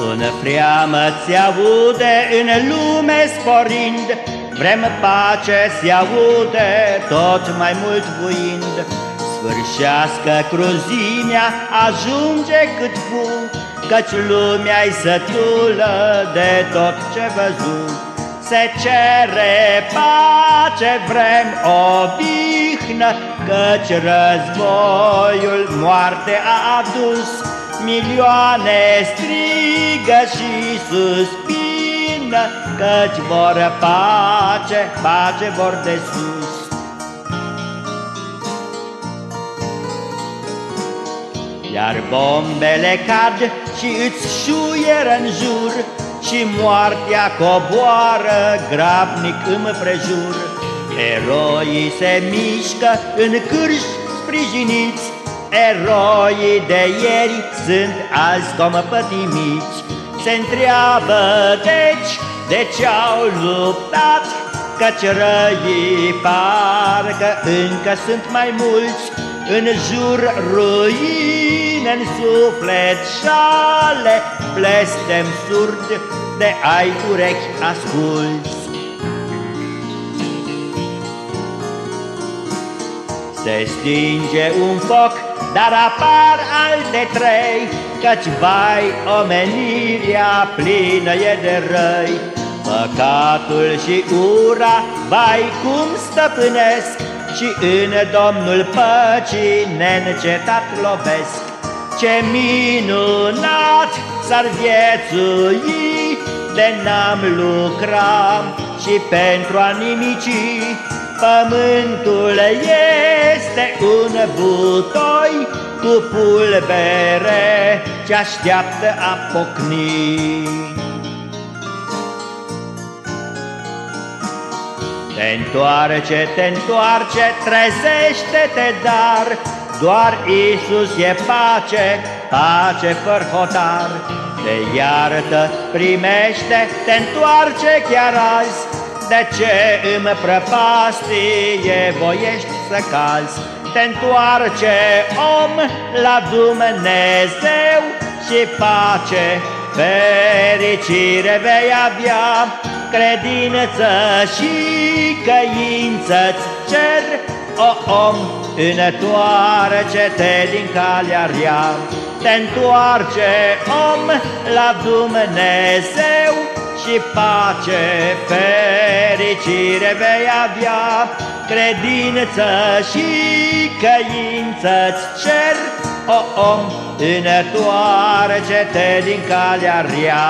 Un freamă ți aude în lume sporind, Vrem pace se aude tot mai mult vuind. Sfârșească cruzimea, ajunge cât fu, Căci lumea-i sătulă de tot ce văzut. Se cere pace, vrem odihnă, Căci războiul moarte a adus, Milioane strigă și suspină, Căci vor pace, pace vor de sus. Iar bombele cad și îți șuieră în jur, Și moartea coboară grabnic împrejur. Eroii se mișcă în cârși sprijiniți, Eroii de ieri sunt azi compătimiți. Se întreabă deci de ce au luptat, Căci răii parcă încă sunt mai mulți, În jur ruine, în suflet șale, Blestem surd de ai urechi asculți. Se stinge un foc, dar apar alte trei, Căci, vai, omenirea plină e de răi. Păcatul și ura, vai, cum stăpânesc, Și în Domnul păcii neîncetat lovesc. Ce minunat s-ar viețui, de n-am lucram și pentru a nimici, Pământul este un butoi cu pulbere ce așteaptă a pocni. Te întoarce, te întoarce, trezește-te, dar doar Isus e pace, pace fără hotar. Te iartă, primește, te întoarce chiar azi, de ce îmi prăpastie voiești să calzi? Te întoarce om la Dumnezeu și pace, fericire vei avea, credință și căință-ți cer, o om, întoarce-te din calea rea, te întoarce om la Dumnezeu și pace, fericire vei avea, credință și căință-ți cer, o om, întoarce-te din calea rea.